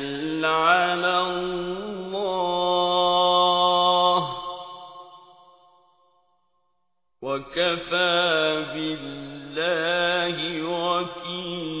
توكل على الله وكفى بالله وكيلا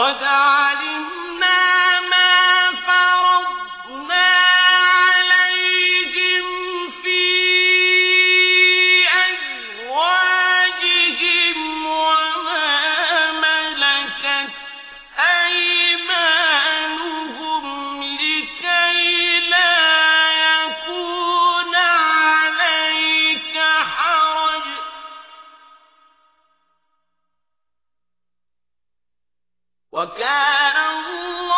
قد وكان الله